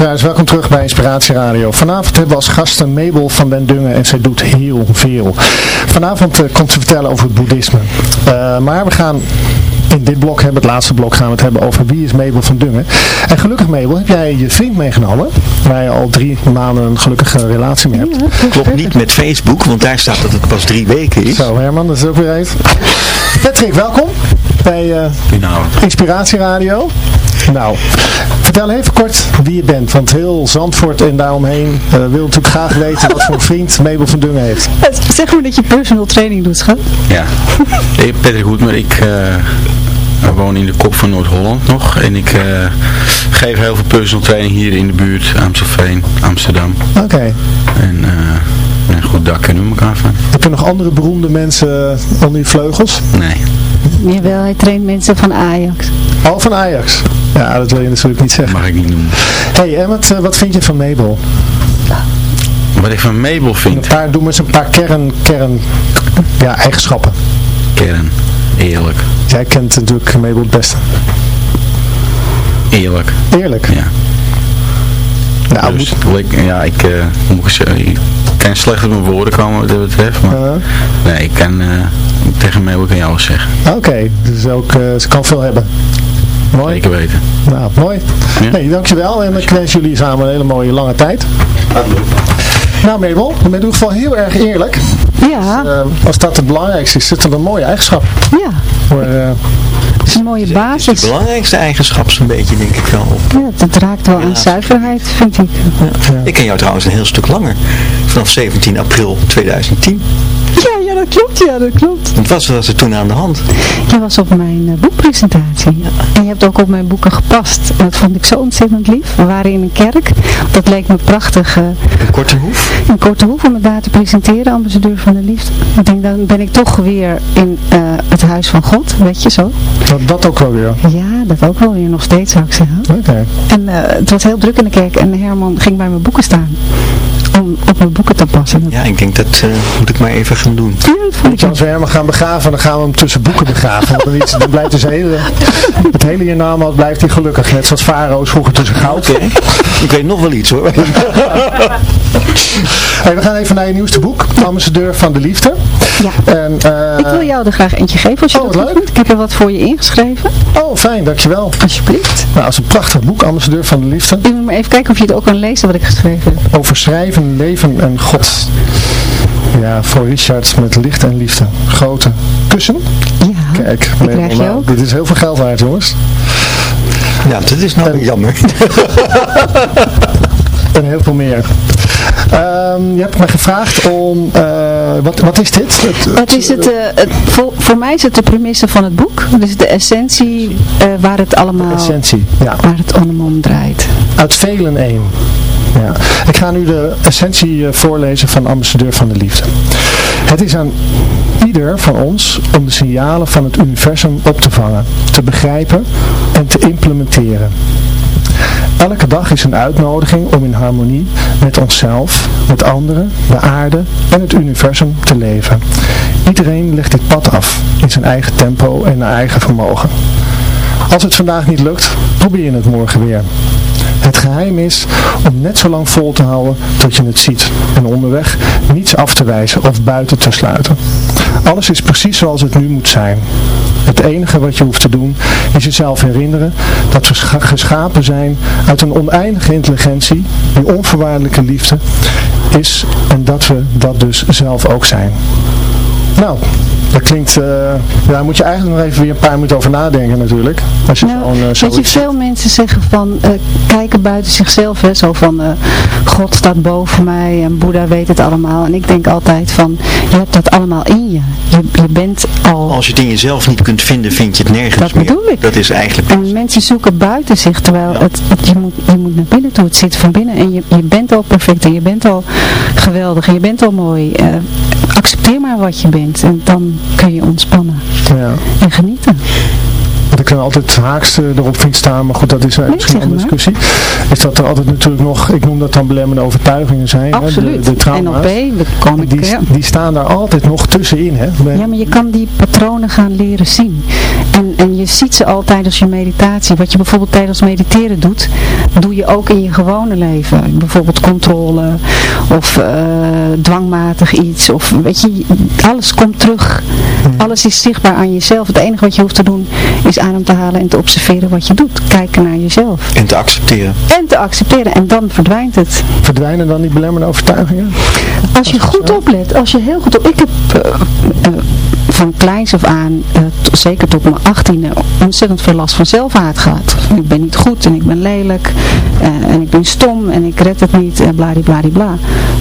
Luisteraars, welkom terug bij Inspiratie Radio. Vanavond hebben we als gasten Mabel van den Dungen en zij doet heel veel. Vanavond uh, komt ze vertellen over het boeddhisme. Uh, maar we gaan in dit blok hebben, het laatste blok, gaan we het hebben over wie is Mabel van Dungen. En gelukkig Mabel, heb jij je vriend meegenomen, waar je al drie maanden een gelukkige relatie mee hebt. Ja, Klopt niet met Facebook, want daar staat dat het pas drie weken is. Zo Herman, dat is ook weer even. Patrick, welkom bij uh, Inspiratie Radio. Nou, vertel even kort wie je bent, want heel Zandvoort en daaromheen uh, wil natuurlijk graag weten wat voor vriend Mabel van Dungen heeft. Zeg maar dat je personal training doet, schat. Ja, hey, Patrick Goed, maar ik uh, woon in de kop van Noord-Holland nog en ik uh, geef heel veel personal training hier in de buurt, Amstelveen, Amsterdam. Oké. Okay. En een goed dak kunnen we elkaar van. Heb je nog andere beroemde mensen onder je vleugels? Nee. Jawel, hij traint mensen van Ajax. Oh, van Ajax. Ja, dat wil je natuurlijk niet zeggen. Mag ik niet noemen. hey, en wat, wat vind je van Mabel? Wat ik van Mabel vind? Een paar, doe maar eens een paar kern, kern ja, eigenschappen. Kern, eerlijk. Jij kent natuurlijk Mabel het beste. Eerlijk. Eerlijk? Ja. Nou, dus, moet... ja, ik, uh, moet ik, zeggen, ik kan slecht op mijn woorden komen wat dat betreft, maar uh -huh. nee, ik kan uh, tegen mij kan je alles zeggen. Oké, okay, dus ook, ze kan veel hebben. Mooi. Zeker weten. Nou, mooi. Ja? Nee, dankjewel en ik wens jullie samen een hele mooie lange tijd. Nou Mabel, je bent in ieder geval heel erg eerlijk. Ja. Dus, uh, als dat het belangrijkste is, zit er een mooie eigenschap. Ja. Voor, uh, het is een mooie basis. Het is de belangrijkste eigenschap zo'n beetje, denk ik wel. Op. Ja, het raakt wel ja. aan zuiverheid, vind ik. Ja. Ja. Ik ken jou trouwens een heel stuk langer. Vanaf 17 april 2010. Ja, ja, dat klopt, ja, dat klopt. Wat was, was er toen aan de hand? Je was op mijn uh, boekpresentatie. Ja. En je hebt ook op mijn boeken gepast. En dat vond ik zo ontzettend lief. We waren in een kerk. Dat leek me prachtig. Uh, een korte hoef? Een korte hoef om het daar te presenteren, ambassadeur van de liefde. Ik denk, dan ben ik toch weer in uh, het huis van God, weet je zo. Dat, dat ook wel weer? Ja, dat ook wel weer, nog steeds zou ik zeggen. Oké. Okay. En het was heel druk in de kerk en Herman ging bij mijn boeken staan om op mijn boeken te passen. Ja, ik denk dat uh, moet ik maar even gaan doen. Ja, als we hem gaan begraven, dan gaan we hem tussen boeken begraven. Want dan, iets, dan blijft dus hele, het hele hiernamaals blijft hij gelukkig. Net zoals Farao's vroeger tussen goud. Okay. Ik weet nog wel iets hoor. hey, we gaan even naar je nieuwste boek, Ambassadeur van de Liefde. Ja. En, uh, ik wil jou er graag eentje geven als je oh, dat leuk. vindt. Ik heb er wat voor je ingeschreven. Oh, fijn, dankjewel. Alsjeblieft. Nou, dat is een prachtig boek, Ambassadeur van de Liefde. Je moet maar even kijken of je het ook kan lezen wat ik geschreven heb. Over schrijven, leven en God. Ja, voor Richard met licht en liefde. Grote kussen. Ja, Kijk, die krijg je ook. Dit is heel veel geld waard, jongens. Ja, dat is nou En- jammer. En heel veel meer. Ehm, je hebt me gevraagd om... eh, wat, wat is dit? Het, Het is het, eh, het, voor, voor mij is het de premisse van het boek. Dus de essentie eh, waar het allemaal essentie, ja. waar het allemaal om draait. Uit velen één. Ja. Ik ga nu de essentie eh, voorlezen van Ambassadeur van de Liefde. Het is aan ieder van ons om de signalen van het universum op te vangen, te begrijpen en te implementeren. Elke dag is een uitnodiging om in harmonie met onszelf, met anderen, de aarde en het universum te leven. Iedereen legt dit pad af in zijn eigen tempo en naar eigen vermogen. Als het vandaag niet lukt, probeer je het morgen weer. Het geheim is om net zo lang vol te houden tot je het ziet en onderweg niets af te wijzen of buiten te sluiten. Alles is precies zoals het nu moet zijn. Het enige wat je hoeft te doen is jezelf herinneren dat we scha- geschapen zijn uit een oneindige intelligentie die onvoorwaardelijke liefde is en dat we dat dus zelf ook zijn. Nou, dat klinkt, eh daar moet je eigenlijk nog even weer een paar minuten over nadenken natuurlijk. Als je Nou, gewoon eh, weet je, veel mensen zeggen van, eh, kijken buiten zichzelf, hè, zo van, eh, God staat boven mij en Boeddha weet het allemaal. En ik denk altijd van, je hebt dat allemaal in je. Je, je bent al... Als je het in jezelf niet kunt vinden, vind je het nergens Dat meer. bedoel ik. Dat is eigenlijk... En mensen zoeken buiten zich, terwijl het, het- je, moet, je moet naar binnen toe. Het zit van binnen en je, je bent al perfect en je bent al geweldig en je bent al mooi. Eh, accepteer maar wat je bent en dan kun je ontspannen Ja. en genieten. Wat ik dan altijd haakste erop vind staan, maar goed, dat is uh, Nee, misschien een discussie. Is dat er altijd natuurlijk nog, ik noem dat dan belemmerende overtuigingen zijn. Hè, Absoluut. de, de trauma's. NLP, kan ik, Die, ja. die staan daar altijd nog tussenin. Hè? Bij- Ja, maar je kan die patronen gaan leren zien. En, en je ziet ze altijd als je meditatie. Wat je bijvoorbeeld tijdens mediteren doet, doe je ook in je gewone leven. Bijvoorbeeld controle of uh, dwangmatig iets. Of weet je, alles komt terug. Alles is zichtbaar aan jezelf. Het enige wat je hoeft te doen is adem te halen en te observeren wat je doet. Kijken naar jezelf. En te accepteren. En te accepteren. En dan verdwijnt het. Verdwijnen dan die belemmerende overtuigingen? Als je goed oplet. Als je heel goed op... Ik heb... Uh, uh, van kleins af aan, uh, zeker tot mijn achttiende, ontzettend veel last van zelfhaat gehad. Ik ben niet goed en ik ben lelijk uh, en ik ben stom en ik red het niet en bladibladibla.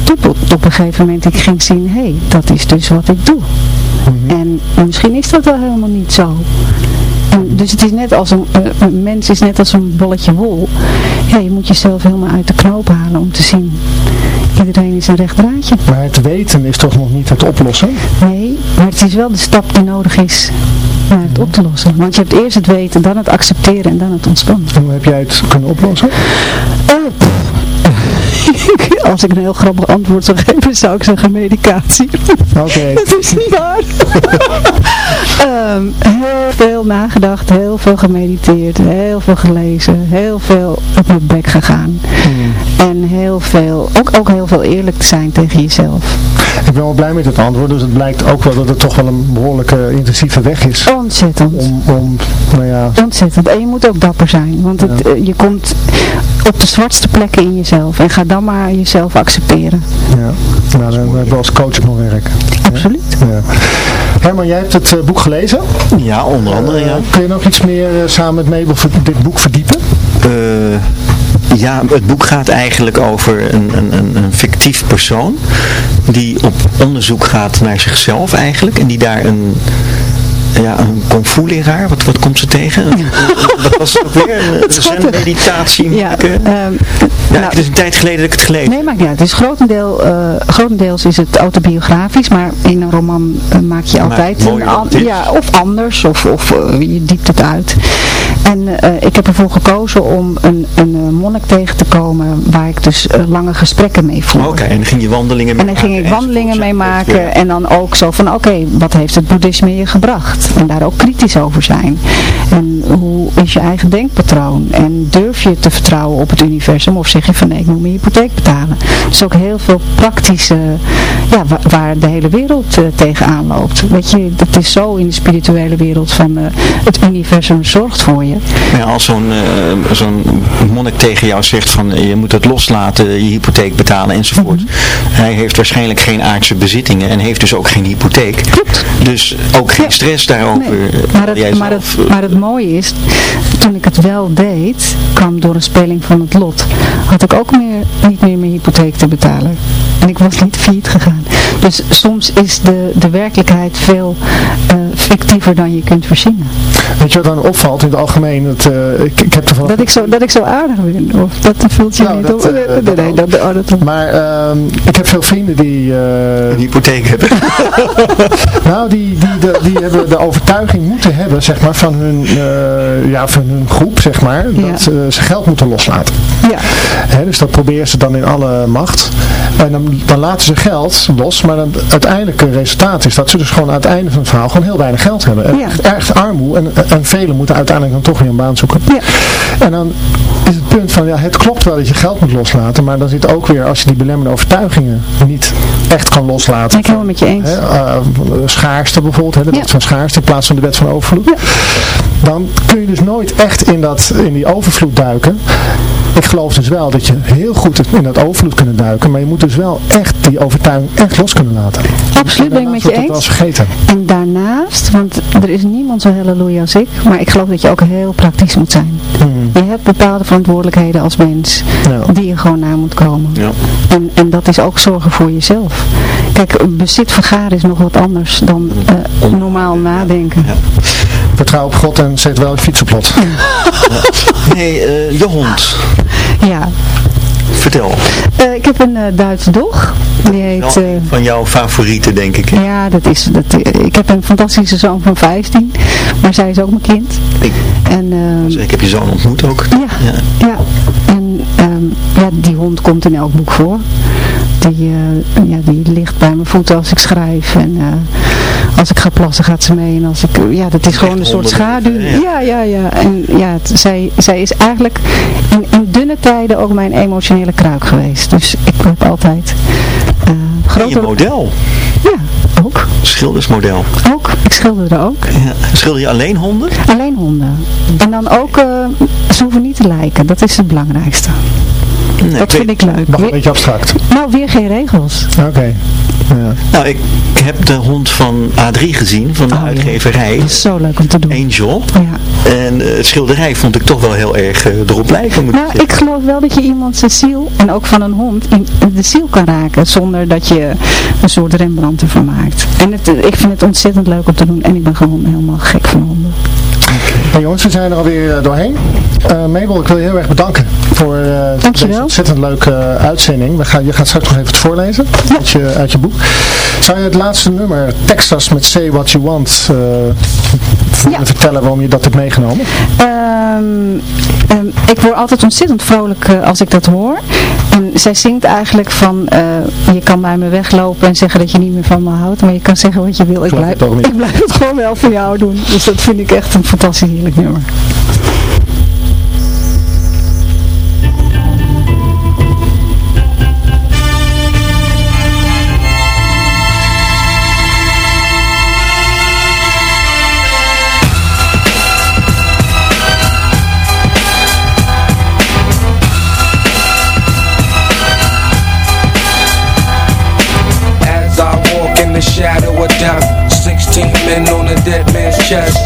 Tot op, op een gegeven moment ik ging zien, hé, hey, dat is dus wat ik doe. Mm -hmm. En misschien is dat wel helemaal niet zo. En dus het is net als een, uh, een, mens is net als een bolletje wol. Ja, je moet jezelf helemaal uit de knoop halen om te zien. Iedereen is een recht draadje. Maar het weten is toch nog niet het oplossen? Nee, maar het is wel de stap die nodig is naar het op te lossen. Want je hebt eerst het weten, dan het accepteren en dan het ontspannen. En hoe heb jij het kunnen oplossen? Uh, als ik een heel grappig antwoord zou geven, zou ik zeggen medicatie. Oké. Okay. dat is niet waar. um, heel veel nagedacht, heel veel gemediteerd, heel veel gelezen, heel veel op mijn bek gegaan. Mm. En heel veel, ook, ook heel veel eerlijk zijn tegen jezelf. Ik ben wel blij met het antwoord, dus het blijkt ook wel dat het toch wel een behoorlijke intensieve weg is. Ontzettend. Om, om nou ja. Ontzettend. En je moet ook dapper zijn, want het, ja. je komt op de zwartste plekken in jezelf en ga dan maar jezelf accepteren. Ja, nou, dan hebben we als coach nog werk. Absoluut. Ja. Herman, jij hebt het uh, boek gelezen? Ja, onder andere, uh, ja. Kun je nog iets meer uh, samen met Mabel dit boek verdiepen? ja, het boek gaat eigenlijk over een, een, een fictief persoon die op onderzoek gaat naar zichzelf eigenlijk en die daar een ja, een kung fu leraar, wat, wat komt ze tegen? wat was het ook weer? Een meditatie. Ja, um, ja nou, het is een tijd geleden dat ik het gelezen Nee, maar ja, het is grotendeel, uh, grotendeels is het autobiografisch, maar in een roman uh, maak je altijd een, ja, of anders, of, of uh, je diept het uit. En ik heb ervoor gekozen om een, een monnik tegen te komen waar ik dus lange gesprekken mee voerde. Oké, okay, en dan ging je wandelingen mee En dan ging ik wandelingen mee maken en dan ook zo van, oké, okay, wat heeft het boeddhisme je gebracht? En daar ook kritisch over zijn. En hoe is je eigen denkpatroon? En durf je te vertrouwen op het universum? Of zeg je van nee, ik moet mijn hypotheek betalen? Dus ook heel veel praktische, ja, waar, waar de hele wereld uh, tegenaan loopt. Weet je, dat is zo in de spirituele wereld van het universum zorgt voor je. Ja, als zo'n uh, zo'n monnik tegen jou zegt van je moet het loslaten, je hypotheek betalen enzovoort. Mm -hmm. Hij heeft waarschijnlijk geen aardse bezittingen en heeft dus ook geen hypotheek. Klopt. Dus ook geen ja. stress daarover. Nee, maar, het, maar, het, maar het mooie is, toen ik het wel deed, kwam door een speling van het lot, had ik ook meer, niet meer mijn hypotheek te betalen. En ik was niet failliet gegaan. Dus soms is de, de werkelijkheid veel uh, fictiever dan je kunt verzinnen. Weet je wat dan opvalt in het algemeen? Dat, uh, ik, ik heb ervan... dat, ik zo, dat ik zo aardig ben? Of dat vult je nou, niet dat, op? Nee, uh, nee, nee, dat, oh, dat, maar uh, ik heb veel vrienden die... een hypotheek hebben. nou, die, die, de, die hebben de overtuiging moeten hebben, zeg maar, van hun, ja, van hun groep, zeg maar, Ja. dat ze geld moeten loslaten. Ja. Hè, dus dat proberen ze dan in alle macht. En dan, dan laten ze geld los, maar dan, het uiteindelijke resultaat is dat ze dus gewoon aan het einde van het verhaal gewoon heel weinig geld hebben. En Ja. Echt, echt armoe en, en velen moeten uiteindelijk dan toch weer een baan zoeken. Ja. En dan is het punt van, ja, het klopt wel dat je geld moet loslaten, maar dan zit ook weer, als je die belemmerende overtuigingen niet echt kan loslaten. Ik helemaal met je eens. Hè, uh, schaarste bijvoorbeeld, hè, de wet Ja. van schaarste in plaats van de wet van overvloed. Ja. Dan kun je dus nooit echt in, dat, in die overvloed duiken. Ik geloof dus wel dat je heel goed in dat overvloed kunnen duiken, maar je moet dus wel echt die overtuiging echt los kunnen laten. Absoluut, ben ik met je wel eens. vergeten. En daarnaast, want er is niemand zo halleluja als ik, maar ik geloof dat je ook heel praktisch moet zijn. Hmm. Je hebt bepaalde verantwoordelijkheden als mens Ja. die je gewoon na moet komen. Ja. En, en dat is ook zorgen voor jezelf. Kijk, bezit vergaren is nog wat anders dan eh, normaal nadenken. Ja. Vertrouw op God en zet wel je fiets op lot. Nee, uh, je hond. Ja, Vertel. Eh, ik heb een uh, Duitse dog. Die heet... Eh, een van jouw favorieten, denk ik. hè? ja, dat is, dat, ik heb een fantastische zoon van 15, maar zij is ook mijn kind. Ik, En, ehm, ik heb je zoon ontmoet ook. Ja, Ja. ja. En ehm, ja, die hond komt in elk boek voor. die, ja, die ligt bij mijn voeten als ik schrijf. En als ik ga plassen gaat ze mee. En als ik, ja, dat is gewoon een soort schaduw. Ja, ja, ja. En ja, zij, zij is eigenlijk in dunne tijden ook mijn emotionele kruik geweest. Dus ik heb altijd... Uh, grote... je model? Ja, ook. Schildersmodel? Ook. Ik schilderde ook. Ja. Schilder je alleen honden? Alleen honden. En dan ook, uh, ze hoeven niet te lijken. Dat is het belangrijkste. Nee, dat vind ik leuk. Nog een beetje abstract. Nou, weer geen regels. Oké. Ja. Nou, ik heb de hond van A3 gezien, van de oh, uitgeverij. Ja. Zo leuk om te doen. Angel. Ja. En uh, het schilderij vond ik toch wel heel erg uh, erop lijken. Moet nou, ik, ik geloof wel dat je iemand zijn ziel, en ook van een hond, in, de ziel kan raken. Zonder dat je een soort Rembrandt ervan maakt. En het, ik vind het ontzettend leuk om te doen. En ik ben gewoon helemaal gek van honden. Okay. jongens, we zijn er alweer uh, doorheen. Uh, Mabel, ik wil je heel erg bedanken voor uh, deze ontzettend leuke uitzending. We gaan, je gaat straks nog even het voorlezen uit, je, uit je boek. Zou je het laatste nummer, Texas met Say What You Want, ja. vertellen waarom je dat hebt meegenomen? Um, um, ik word altijd ontzettend vrolijk als ik dat hoor. En zij zingt eigenlijk van, je kan bij me weglopen en zeggen dat je niet meer van me houdt, maar je kan zeggen wat je wil. Ik blijf, ik blijf het gewoon wel voor jou doen. Dus dat vind ik echt een fantastisch heerlijk nummer. Chest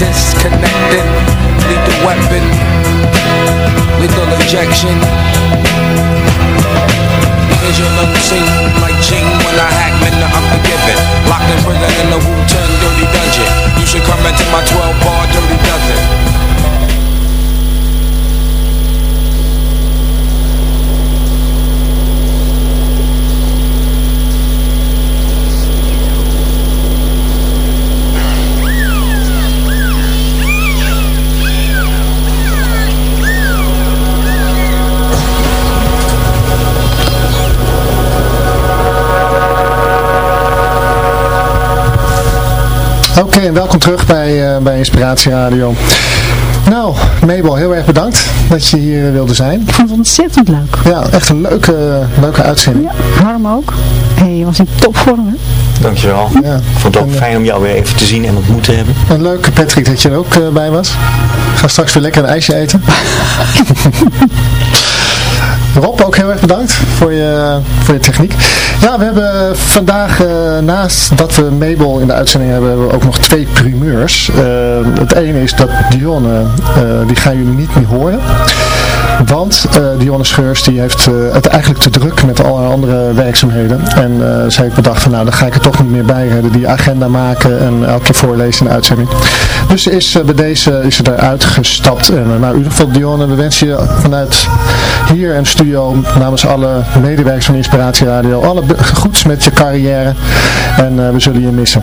connected. Lethal weapon, lethal injection. Visual unseen, like Gene when I hack men the unforgiven. Locked in prison in the Wu-Tang dirty dungeon. You should come into my 12 bar dirty dozen. En welkom terug bij, uh, bij Inspiratie Radio. Nou, Mabel, heel erg bedankt dat je hier wilde zijn. Ik vond het ontzettend leuk. Ja, echt een leuke, leuke uitzending. Ja, Harm ook. Hey, je was in topvorm, hè? Dankjewel. Ja. Ik vond het ook fijn om jou weer even te zien en ontmoet te hebben. En leuk, Patrick, dat je er ook uh, bij was. Ga straks weer lekker een ijsje eten. Rob, ook heel erg bedankt voor je, voor je techniek. Ja, we hebben vandaag, uh, naast dat we Mabel in de uitzending hebben, hebben we ook nog twee primeurs. Uh, het ene is dat Dionne, uh, die gaan jullie niet meer horen. Want Dionne Scheurs die heeft uh, het eigenlijk te druk met alle andere werkzaamheden. En uh, ze heeft bedacht van nou dan ga ik er toch niet meer bij redden. Die agenda maken en elke keer voorlezen in de uitzending. Dus is, bij deze is ze eruit gestapt. En nou in ieder geval Dionne, we wensen je vanuit hier in de studio namens alle medewerkers van Inspiratie Radio alle goeds met je carrière. En we zullen je missen.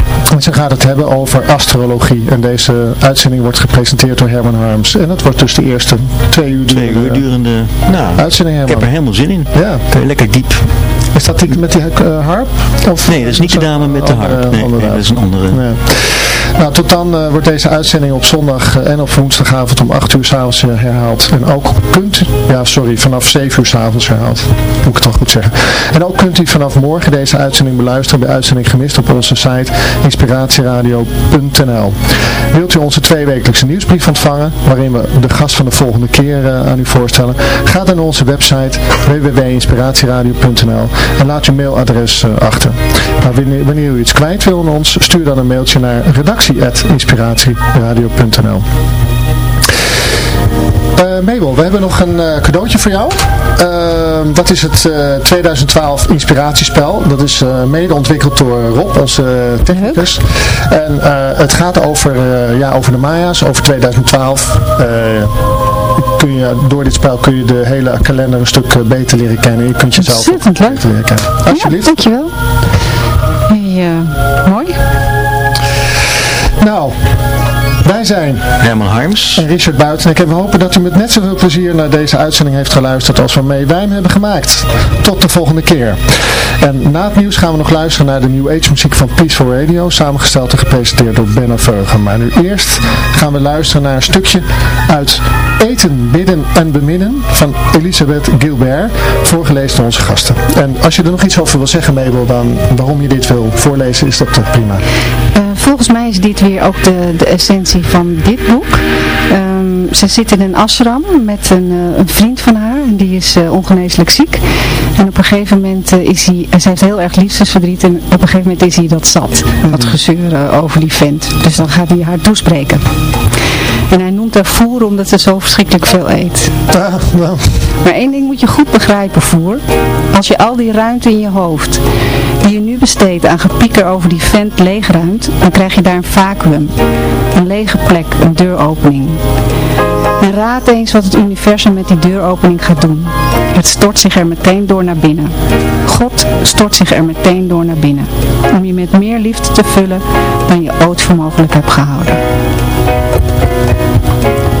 En ze gaat het hebben over astrologie. En deze uitzending wordt gepresenteerd door Herman Harms. En dat wordt dus de eerste twee uur durende, twee uur durende nou, uitzending. Herman. Ik heb er helemaal zin in. Ja. Lekker diep. Is dat die met die uh, harp? Of nee, dat is niet de dame met de harp. Nee, nee, dat is een andere. Nou, tot dan uh, wordt deze uitzending op zondag en op woensdagavond om 8 uur s'avonds herhaald. En ook kunt, ja sorry, vanaf 7 uur s'avonds herhaald. Moet ik het toch goed zeggen. En ook kunt u vanaf morgen deze uitzending beluisteren bij Uitzending Gemist op onze site inspiratieradio.nl Wilt u onze tweewekelijkse nieuwsbrief ontvangen, waarin we de gast van de volgende keer aan u voorstellen? Ga dan naar onze website www.inspiratieradio.nl en laat uw mailadres achter. Nou, wanneer, wanneer u iets kwijt wil aan ons, stuur dan een mailtje naar redactie inspiratieradio.nl uh, Mabel, we hebben nog een uh, cadeautje voor jou. Uh, dat is het 2012 inspiratiespel. Dat is mede ontwikkeld door Rob als technicus. En het gaat over, ja, over de Maya's, over 2012 kun je, door dit spel kun je de hele kalender een stuk beter leren kennen. Je kunt jezelf Ontzettend leuk. beter leren kennen. Alsjeblieft. Ja, dankjewel. Hey, mooi. Nou, wij zijn Herman Harms en Richard Buiten. En ik heb hopen dat u met net zoveel plezier naar deze uitzending heeft geluisterd als waarmee wij hem hebben gemaakt. Tot de volgende keer. En na het nieuws gaan we nog luisteren naar de New Age muziek van Peaceful Radio, samengesteld en gepresenteerd door Benno Veugen. Maar nu eerst gaan we luisteren naar een stukje uit Eten, Bidden en Beminnen van Elisabeth Gilbert, voorgelezen door onze gasten. En als je er nog iets over wil zeggen, Mabel, dan waarom je dit wil voorlezen, is dat prima. Volgens mij is dit weer ook de, essentie van dit boek. Um, ze zit in een ashram met een, uh, een vriend van haar en die is uh, ongeneeslijk ziek. En op een gegeven moment is hij, ze heeft heel erg liefdesverdriet en op een gegeven moment is hij dat zat. Dat gezeuren over die vent. Dus dan gaat hij haar toespreken. Voer omdat ze zo verschrikkelijk veel eet. Nou. Maar één ding moet je goed begrijpen, voer. Als je al die ruimte in je hoofd, die je nu besteedt aan gepieker over die vent leegruimt, dan krijg je daar een vacuüm. Een lege plek, een deuropening. En raad eens wat het universum met die deuropening gaat doen. Het stort zich er meteen door naar binnen. God stort zich er meteen door naar binnen. Om je met meer liefde te vullen dan je ooit voor mogelijk hebt gehouden. Thank you.